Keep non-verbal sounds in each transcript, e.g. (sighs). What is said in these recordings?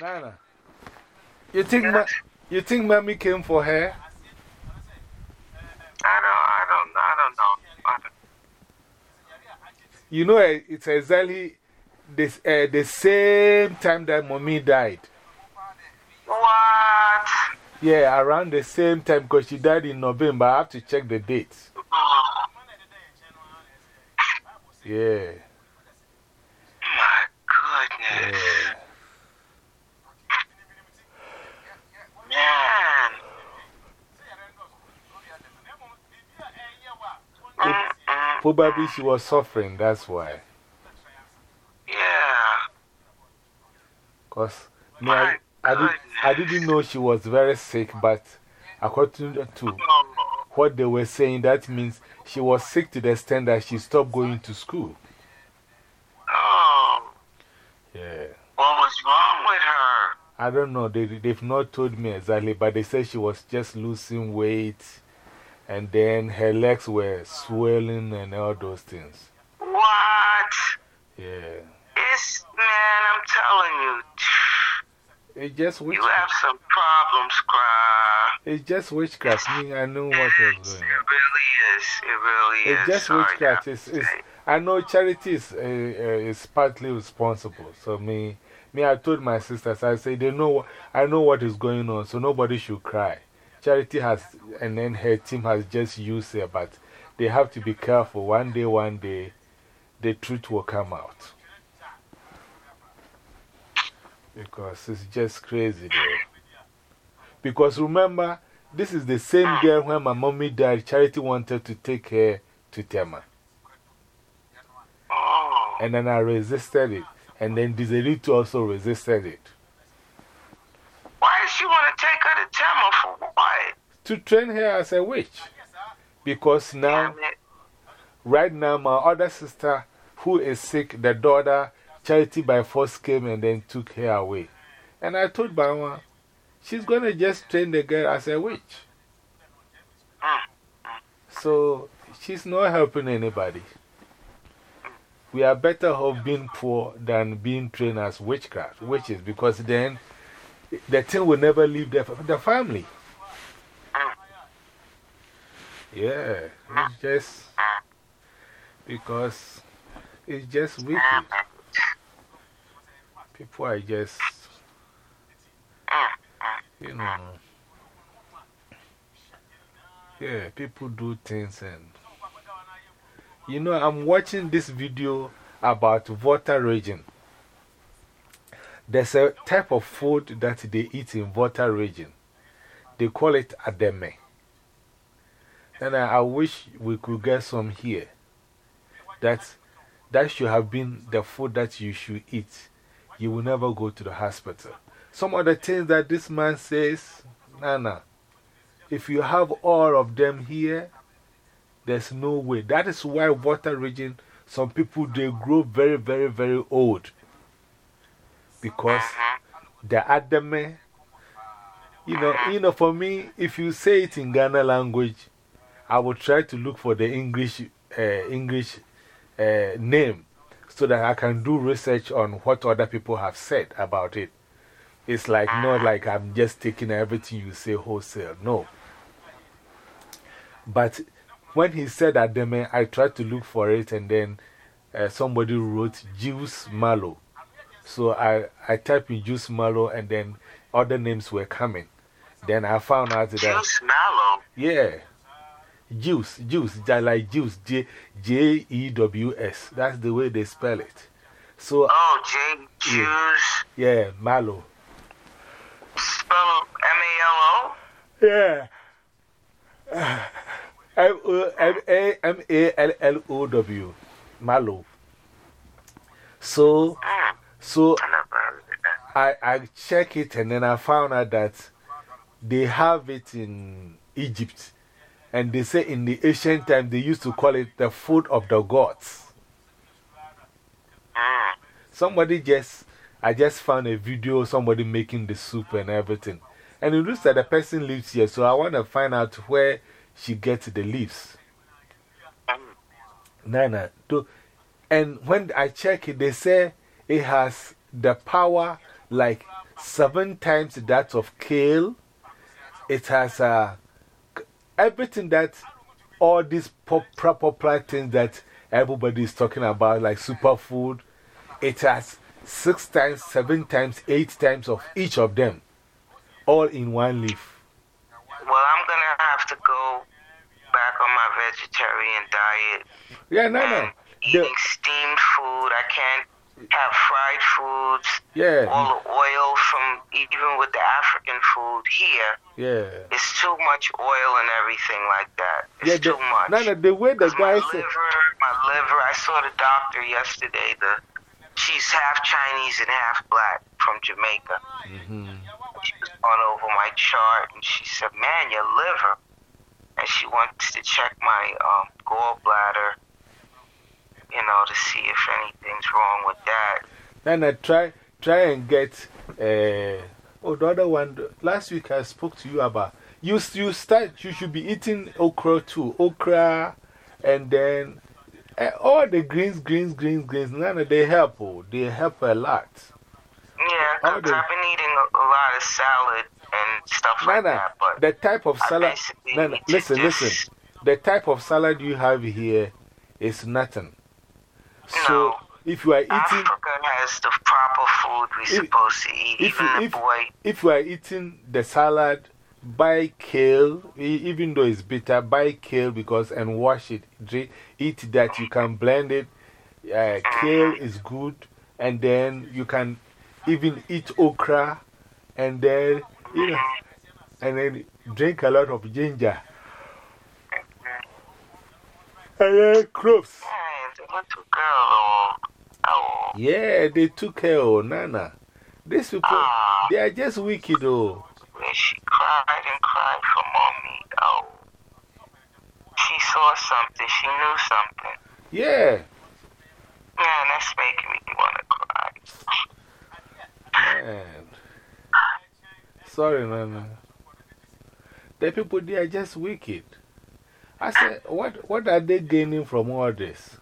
Nana, you think, ma you think mommy came for her? I don't, I don't, I don't know. I don't. You know, eh, it's exactly this, uh, the same time that mommy died. What? Yeah, around the same time because she died in November. I have to check the dates. Oh, Yeah. my goodness. yeah. Man. Mm -mm. Probably she was suffering, that's why. Yeah. Because me, I, I, did, I didn't know she was very sick, but according to what they were saying, that means she was sick to the extent that she stopped going to school. oh, Yeah. what was wrong with her? I don't know, they, they've not told me exactly, but they said she was just losing weight and then her legs were swelling and all those things. What? Yeah. It's, man, I'm telling you, It's just witchcraft. you have some problems, Cry. It's just witchcraft. Me, I knew what was It going on. really is. It really It's is. just Sorry witchcraft. It's, it's. I know charity is, uh, uh, is partly responsible. So, me, me, I told my sisters, I said, they know, I know what is going on, so nobody should cry. Charity has, and then her team has just used her, but they have to be careful. One day, one day, the truth will come out. Because it's just crazy. Because remember, this is the same girl when my mommy died, Charity wanted to take her to Tema. Oh, And then I resisted it. And then Dizerito also resisted it. why does she want to take her to Tema for what? To train her as a witch. Because now, right now, my other sister, who is sick, the daughter, Charity by force came and then took her away. And I told Bawa, she's going to just train the girl as a witch. So she's not helping anybody. We are better off being poor than being trained as witchcraft, witches, because then the thing will never leave the, the family. Yeah, it's ah. just because it's just wicked. Ah. People are just, you know, yeah, people do things and, you know, I'm watching this video about Volta region. There's a type of food that they eat in Volta region. They call it ademe. And I, I wish we could get some here. That, that should have been the food that you should eat. You will never go to the hospital. Some of the things that this man says, Nana, if you have all of them here, there's no way. That is why Volta region, some people, they grow very, very, very old. Because the adame, you know, you know, for me, if you say it in Ghana language, I will try to look for the English, uh, English uh, name so that I can do research on what other people have said about it. It's like not like I'm just taking everything you say wholesale. No. But when he said Ademe, I tried to look for it and then uh, somebody wrote Juice Mallow. So I, I typed in Juice Mallow and then other names were coming. Then I found out that. Juice Mallow. Yeah. Juice, juice, ja- like juice, J, J E W S. That's the way they spell it. So, Oh, J. Juice. yeah, Mallow. Spell M A L O? Yeah. (sighs) M O M A M A L L O W. Malo. So, Hmm. so I never heard of that. I, I check it and then I found out that they have it in Egypt. And they say in the ancient time they used to call it the food of the gods. Hmm. Somebody just, I just found a video of somebody making the soup and everything. And it looks like the person lives here, so I want to find out where she gets the leaves. Nana. To, and when I check it, they say it has the power like seven times that of kale. It has uh, everything that, all these pop, popular things that everybody is talking about, like superfood. It has six times, seven times, eight times of each of them, all in one leaf. Well, I'm going to have to go back on my vegetarian diet. Yeah, no, no. Eating steamed food. I can't have fried foods. Yeah. All the oil from even with the African food here. Yeah. It's too much oil and everything like that. It's Yeah, too the, much. no, no, the way the 'Cause my guy said, liver, my liver. I saw the doctor yesterday. The she's half Chinese and half black from Jamaica. Mm -hmm. She was on over my chart and she said, "Man, your liver," and she wants to check my um, gallbladder. You know, to see if anything's wrong with that. then I try, try and get, uh, oh, the other one, last week I spoke to you about, you, you start, you should be eating okra too, okra, and then uh, all the greens, greens, greens, greens, none of they help, oh, they help a lot. Yeah, the- I've been eating a, a lot of salad and stuff like Nana, that. But the type of salad, Nana, listen, listen, the type of salad you have here is nothing. So, No. if you are eating, Africa has the proper food we're If- supposed to eat. if Even if- boy, if you are eating the salad, buy kale, even though it's bitter, buy kale because and wash it. Drink, eat that. You can blend it. Uh, kale mm-hmm. is good. And then you can even eat okra. And then, you know, mm-hmm. and then drink a lot of ginger. Mm-hmm. And then crops. Little girl, oh, Yeah, they took her. Oh, Nana. These people, Ah. they are just wicked, oh. where she cried and cried for mommy. Oh, she saw something. She knew something. Yeah. Man, that's making me want to cry. Man. Sorry, Nana. The people, they are just wicked. I said, what, what are they gaining from all this?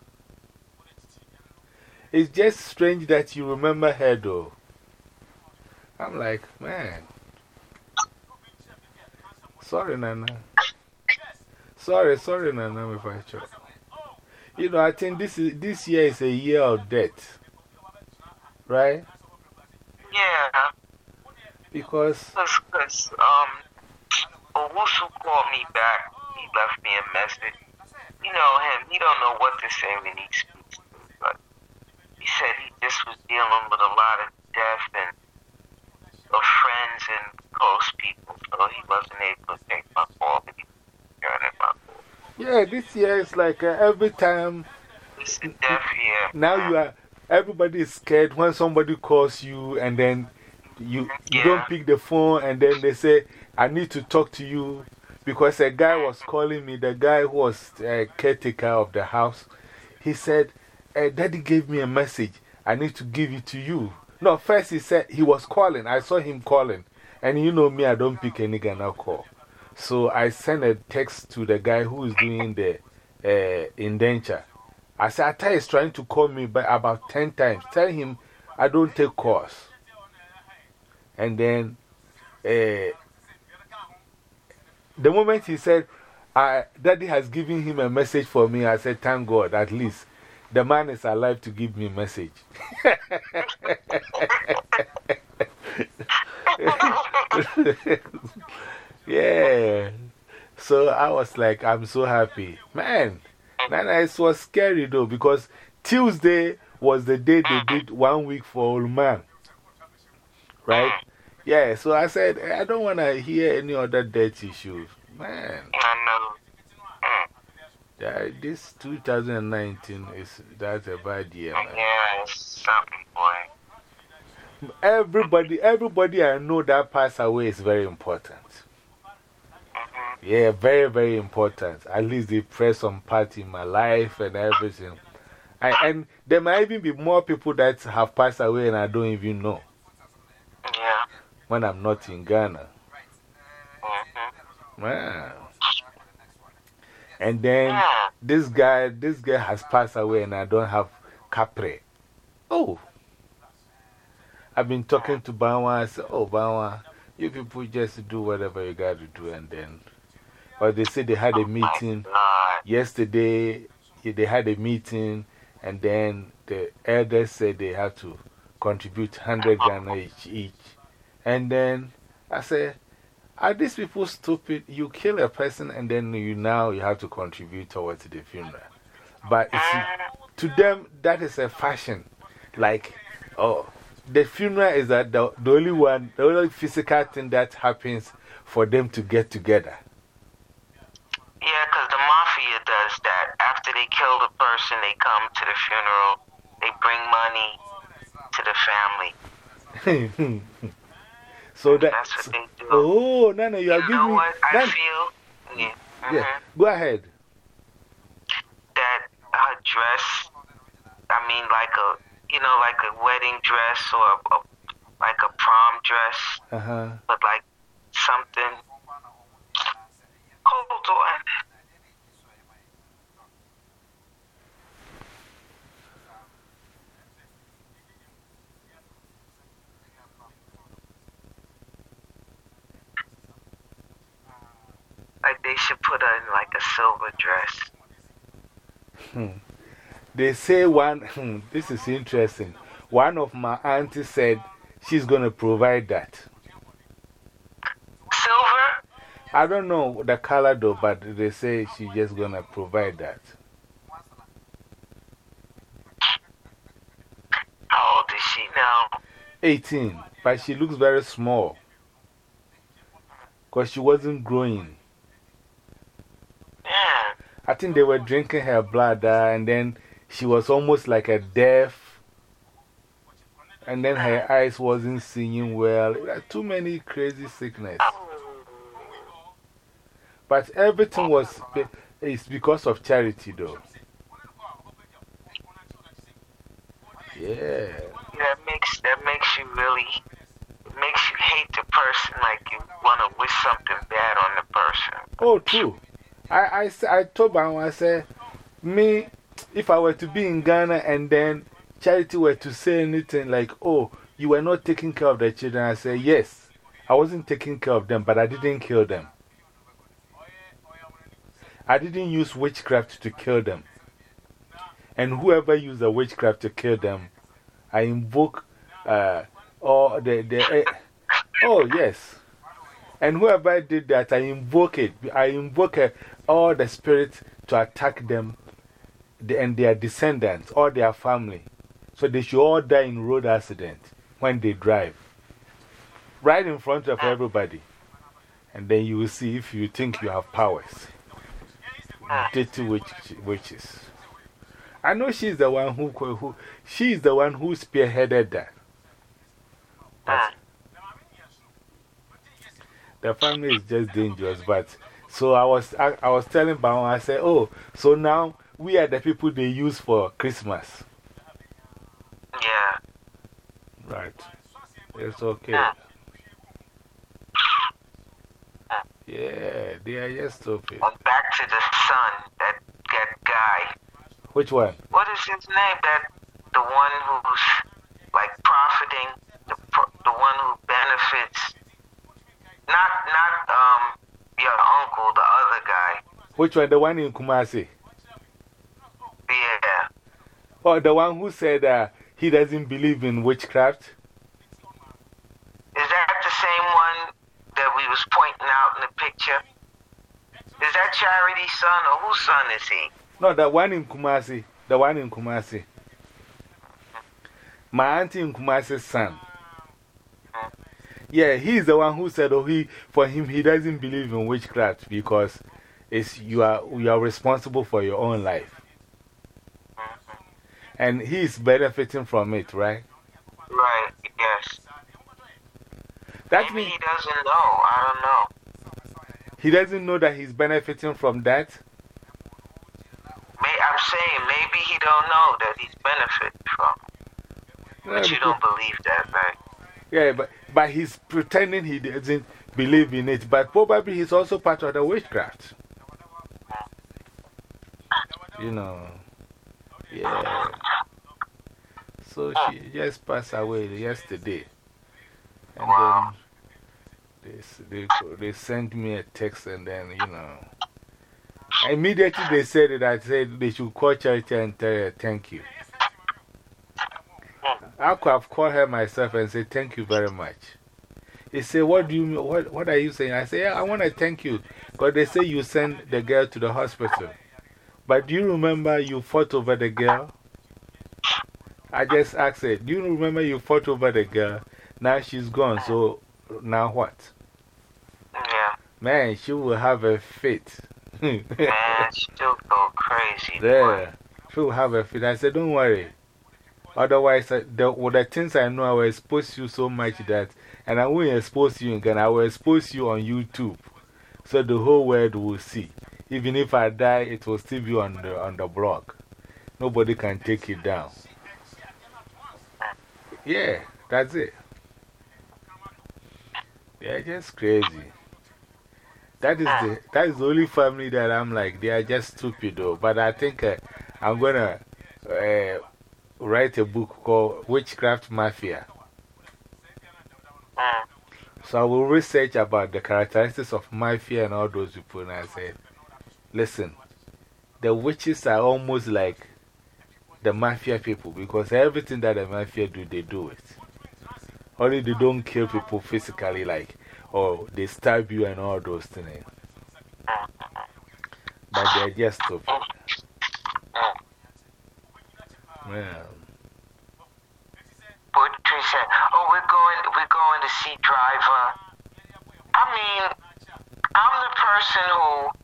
It's just strange that you remember her, though. I'm like, man. Sorry, Nana. Sorry, sorry, Nana, if I choke. You know, I think this, is, this year is a year of death. Right? Yeah, Because, because um, Owusu called me back. He left me a message. You know him. He don't know what to say when he speaks to me, but he said he just was dealing with a lot of death and of friends and close people, so he wasn't able to take my call, but he was my yeah, this year is like uh, every time This is death year. now you are, everybody is scared when somebody calls you and then you, you don't pick the phone and then they say, I need to talk to you because a guy was calling me, the guy who was uh, caretaker of the house. He said, uh, Daddy gave me a message. I need to give it to you. No, first he said he was calling. I saw him calling. And you know me, I don't pick any Ghana call. So I sent a text to the guy who is doing the uh, indenture. I said, Ata is trying to call me by about 10 times. Tell him I don't take calls. And then uh, the moment he said, I, Daddy has given him a message for me, I said, Thank God, at least the man is alive to give me a message. (laughs) yeah. So I was like, I'm so happy. Man, man, it was scary though because Tuesday was the day they did one week for old man. Right? Yeah, so I said, eh, I don't want to hear any other dirty issues. Man, I know. Mm. that, this 2019 is that's a bad year, man. Something, boy. Everybody, everybody I know that passed away is very important. -hmm. Yeah, very, very important. At least they play some part in my life and everything. I, and there might even be more people that have passed away and I don't even know Yeah. when I'm not in Ghana. -hmm. Man. And then Yeah. this guy, this guy has passed away and I don't have Capre. Oh. I've been talking to Bawa. I said, Oh, Bawa, you people just do whatever you got to do. And then, but they said they had a oh meeting yesterday. They had a meeting, and then the elders said they had to contribute 100 Ghana (laughs) each, each. And then I said, Are these people stupid? You kill a person, and then you now you have to contribute towards the funeral. But to them, that is a fashion. Like, oh, the funeral is that the, the only one, the only physical thing that happens for them to get together. Yeah, because the mafia does that. After they kill the person, they come to the funeral, they bring money to the family. (laughs) so that, that's what they do. Oh, no, no, you, you are know giving what I feel? Yeah. -hmm. yeah. Go ahead. That her dress, I mean, like a, you know, like a wedding dress or a, a, like a prom dress, uh -huh. but like something. Hold on. Like they should put her in like a silver dress. Hmm. They say one, (laughs) hmm, this is interesting. One of my aunties said she's going to provide that. Silver? I don't know the color though, but they say she's just going to provide that. How old is she now? 18, but she looks very small. Because she wasn't growing. I think they were drinking her blood uh, and then she was almost like a deaf. And then her eyes wasn't seeing well. Too many crazy sickness. But everything was it's because of charity, though. Yeah. That makes, that makes you really, it makes you hate the person like you want to wish something bad on the person. Oh, true. I, I, I told him, I said, me, if I were to be in Ghana and then Charity were to say anything like, oh, you were not taking care of the children, I said, yes, I wasn't taking care of them, but I didn't kill them. I didn't use witchcraft to kill them. And whoever used the witchcraft to kill them, I invoke uh, all the, the uh, oh, yes. And whoever did that, I invoke it. I invoke uh, all the spirits to attack them and their descendants, or their family. So they should all die in road accident when they drive. Right in front of ah. everybody. And then you will see if you think you have powers. Ah. Dirty witch, witches. I know she's the one who, who she's the one who spearheaded that. Ah. But the family is just dangerous. But so I was, I, I was telling Bao, I said, oh, so now we are the people they use for Christmas. Yeah. Right. It's okay. Yeah, they are just stupid. And back to the son, that, that guy. Which one? What is his name? That the one who's Which one? The one in Kumasi? Yeah. Oh, the one who said uh, he doesn't believe in witchcraft? Is that the same one that we was pointing out in the picture? Is that Charity's son or whose son is he? No, the one in Kumasi. The one in Kumasi. My auntie in Kumasi's son. Yeah, he's the one who said, oh, he, for him, he doesn't believe in witchcraft because it's, you, are, you are responsible for your own life. And he's benefiting from it, right? Right, yes. That Maybe he doesn't know. I don't know. He doesn't know that he's benefiting from that? May, I'm saying maybe he don't know that he's benefiting from But you don't believe that, right? Yeah, but, but he's pretending he doesn't believe in it. But probably he's also part of the witchcraft. You know. Yeah. So she just passed away yesterday. And then they, they, they sent me a text, and then, you know. Immediately they said it, I said they should call Charity and tell her thank you. I could have called her myself and said thank you very much. He said, What do you? What, what are you saying? I said, Yeah, I want to thank you. Because they say you sent the girl to the hospital. But do you remember you fought over the girl? I just asked her, Do you remember you fought over the girl? Now she's gone, so now what? Yeah. Man, she will have a fit. Man, still go crazy. boy. There. She will have a fit. I said, Don't worry. Otherwise, uh, the, with the things I know, I will expose you so much that, and I won't expose you in Ghana, I will expose you on YouTube. So the whole world will see. Even if I die, it will still be on the, on the blog. Nobody can take it down. Yeah, that's it. They're just crazy. That is, the, that is the only family that I'm like, they are just stupid though. But I think uh, I'm going to uh, write a book called Witchcraft Mafia. Mm. So I will research about the characteristics of mafia and all those people. And I said, listen, the witches are almost like the mafia people because everything that the mafia do, they do it. Only they don't kill people physically, like, or they stab you and all those things. But they're just stupid. Yeah. Chris said, "Oh, we're going, we're going to see Driver." I mean, I'm the person who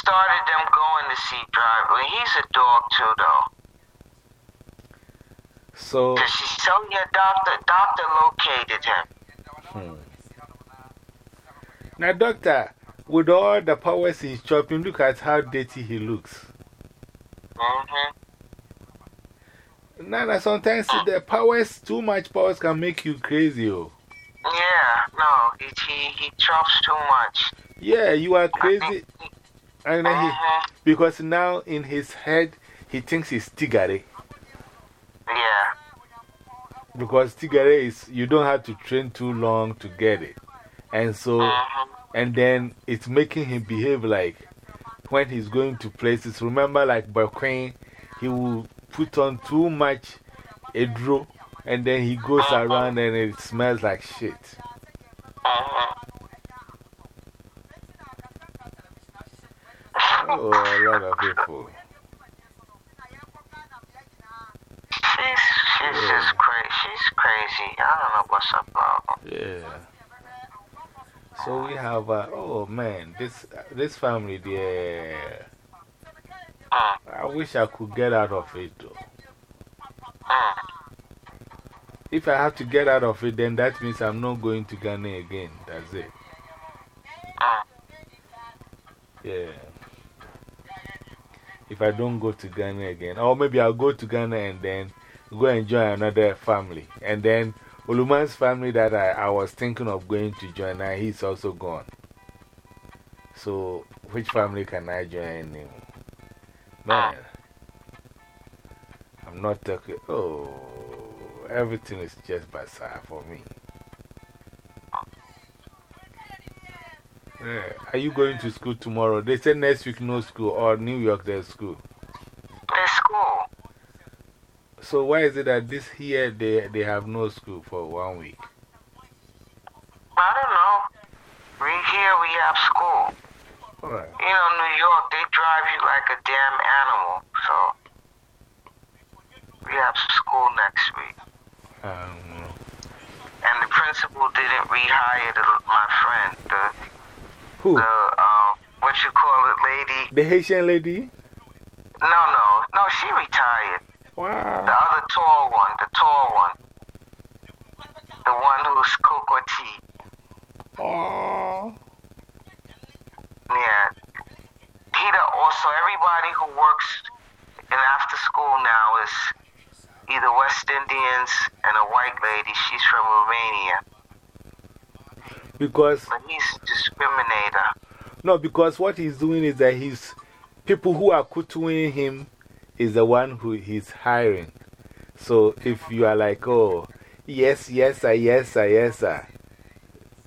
started them going to see Driver. He's a dog too, though. So, Cause she so yeah, doctor, doctor located him. hmm. now, doctor, with all the powers he's chopping, look at how dirty he looks. Mm-hmm. Nana, sometimes the powers, too much powers can make you crazy. Oh. Yeah, no, he he, he chops too much. Yeah, you are crazy. And then he, Mhm. because now in his head, he thinks he's Tigare. Yeah. Because Tigare is, you don't have to train too long to get it. And so, Mhm. and then it's making him behave like when he's going to places. Remember, like Queen, he will put on too much edro and then he goes around and it smells like shit. Mhm. Oh, a lot of people. She's she's just crazy. She's crazy. I don't know what's her problem. Yeah. So we have, uh, oh man, this, this family there. Mm. I wish I could get out of it though. Mm. If I have to get out of it, then that means I'm not going to Ghana again. That's it. Mm. Yeah. If I don't go to Ghana again, or maybe I'll go to Ghana and then go and join another family. And then Oluman's family that I, I was thinking of going to join, now he's also gone. So, which family can I join? in? Man, ah. I'm not talking. Oh, everything is just bizarre for me. Yeah. Are you going to school tomorrow? They said next week no school, or New York there's school. It's school. So, why is it that this here they, they have no school for one week? I don't know. We here we have school. Alright. You know, New York, they drive you like a damn animal. So we have some school next week. Um, And the principal didn't rehire the, my friend, the who? the um what you call it, lady. The Haitian lady? No, no, no. She retired. Wow. The other tall one, the tall one, the one who's Coco T. Oh. Yeah. He also, everybody who works in after school now is either West Indians and a white lady. She's from Romania. Because, But he's a discriminator. no, because what he's doing is that he's, people who are kutuing him is the one who he's hiring. So if you are like, oh, yes, yes, sir, yes, sir, yes, sir.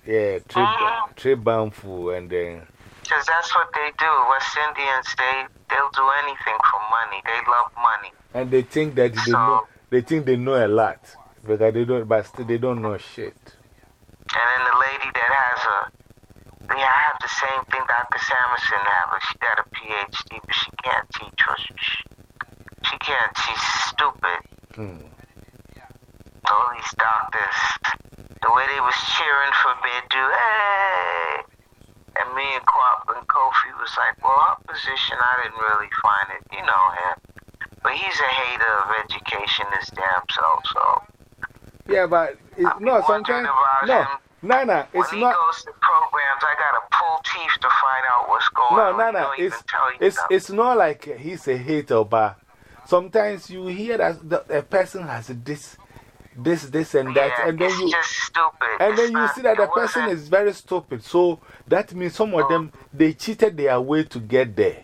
Yeah, trip, Mhm. trip bound fool, and then, Because that's what they do. West Indians, they, they'll do anything for money. They love money. and they think that they know, they think they know a lot. Because they don't, but still they don't know shit. And then the lady that has a, they have the same thing Dr. Samuelson have. but She got a PhD, but she can't teach. Or she, she can't. She's stupid. Hmm. All these doctors, the way they was cheering for Bedu, hey! And me and Kwap and Kofi was like, well, her position, I didn't really find it. You know him. But he's a hater of education, his damn self, so. Yeah, but it's, no, sometimes, no, him. Nana, When it's he not. goes to programs, I gotta pull teeth to find out what's going No, on. no, no. It's, it's, nothing. it's not like he's a hater, but sometimes you hear that the, a person has this, this, this, and that, yeah, and then you. just stupid. And It's then you see that the person is very stupid. So that means some of them, they cheated their way to get there.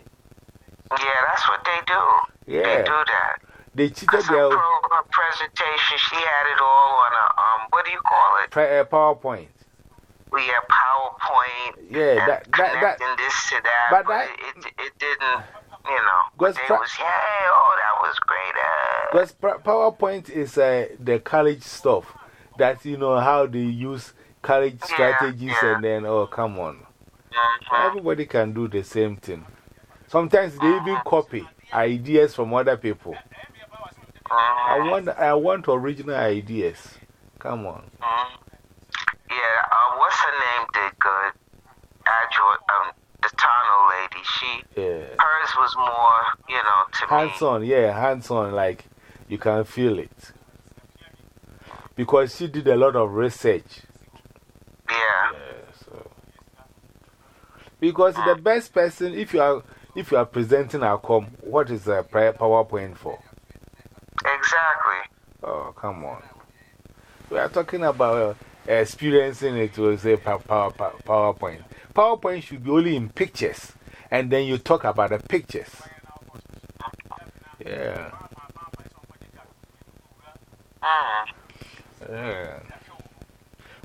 Yeah, that's what they do. Yeah. They do that. They cheated her, their pro, her presentation, she had it all on a, um, what do you call it? uh, PowerPoint. We had PowerPoint. Yeah, that- that- that- this to that. but But, that- it, it, it didn't, you know. They pra- was, hey, oh, that was great. Because PowerPoint is uh, the college stuff. That you know how they use college strategies and then, oh, come on. Everybody can do the same thing. Sometimes they even copy ideas from other people. I Mhm. want, I want original ideas. Come on. Mhm. Yeah, uh, what's her name did good? Agile, um, the Tano lady. She, Yeah. hers was more, you know, to Hands me. on, yeah, hands on, like you can feel it. Because she did a lot of research. Yeah. Yeah, so. Because the best person, if you are, if you are presenting a com, what is a PowerPoint for? Exactly. Oh, come on. We are talking about uh, experiencing it with say power, power, power, PowerPoint. PowerPoint should be only in pictures, and then you talk about the pictures. Yeah. Mm. Yeah.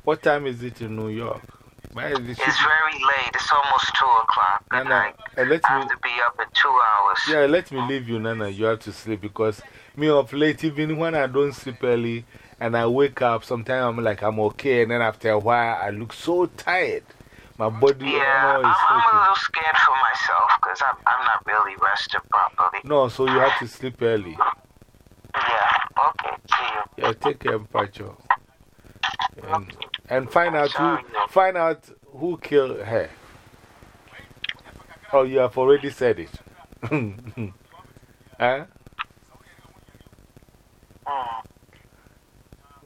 What time is it in New York? Why is it? It's very late. It's almost 2 o'clock. Nana, night. uh, let I me, have to be up in two hours. yeah, let me leave you, Nana. You have to sleep because me of late, even when I don't sleep early and I wake up, sometimes I'm like, I'm okay. And then after a while, I look so tired. My body Yeah, oh, I'm, I'm a little scared for myself because I'm, I'm not really rested properly. No, so you have to sleep early. Yeah, okay, see. Yeah, take care, Pacho. And, and find out who, find out who killed her. Oh, you have already said it. (laughs) huh? Mm.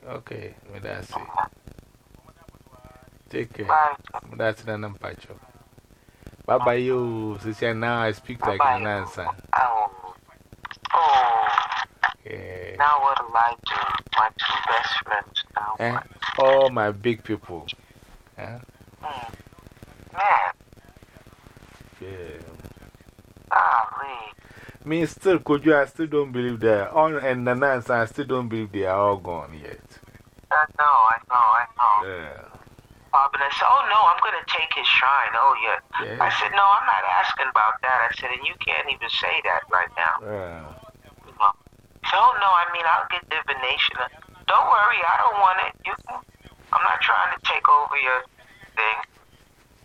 Okay, that's it. Take care. That's Nana Pacho. Bye bye, you. Sister, now I speak like an answer. Oh. Oh. Yeah. Now do? My two best friends now. Eh? All my big people. Mm. Man, Yeah. golly. Me still, could you? I still don't believe that. On and the answer, I still don't believe they are all gone yet. I know, I know, I know. Yeah. Bob and I said, oh no, I'm going to take his shrine. Oh yeah. Yeah. I said, no, I'm not asking about that. I said, and you can't even say that right now. Yeah. You know. I mean, I'll get divination. Don't worry, I don't want it. You can, I'm not trying to take over your thing.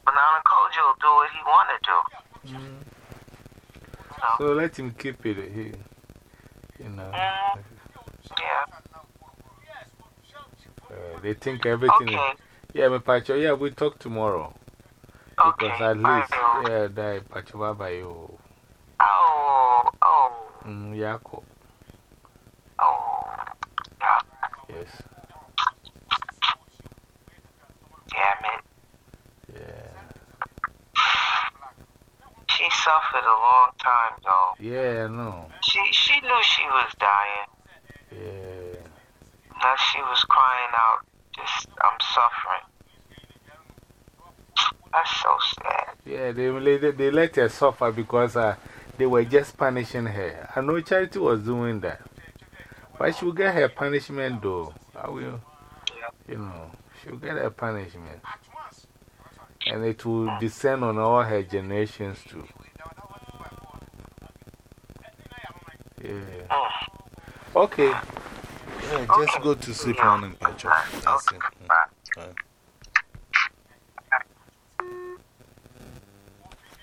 But now Koji will do what he want to do. So, So let him keep it. He, you know, Mm. yeah. uh, they think everything Okay. is. Yeah, me Pacho, yeah, we talk tomorrow. Because at least, yeah, that Pacho, bye bye. you. Oh, oh, Mm, Yako. oh. Yeah, Yes. damn it. Yeah. She suffered a long time, though. Yeah, no. She she knew she was dying. Yeah. Now she was crying out, just, I'm suffering. That's so sad. Yeah, they, they, they let her suffer because uh, they were just punishing her. I know Charity was doing that. But she will get her punishment, though. I will, you know, she will get her punishment. And it will descend on all her generations, too. Yeah. Okay. Yeah, just go to sleep on and catch up. That's it. Bye. Mm. Bye.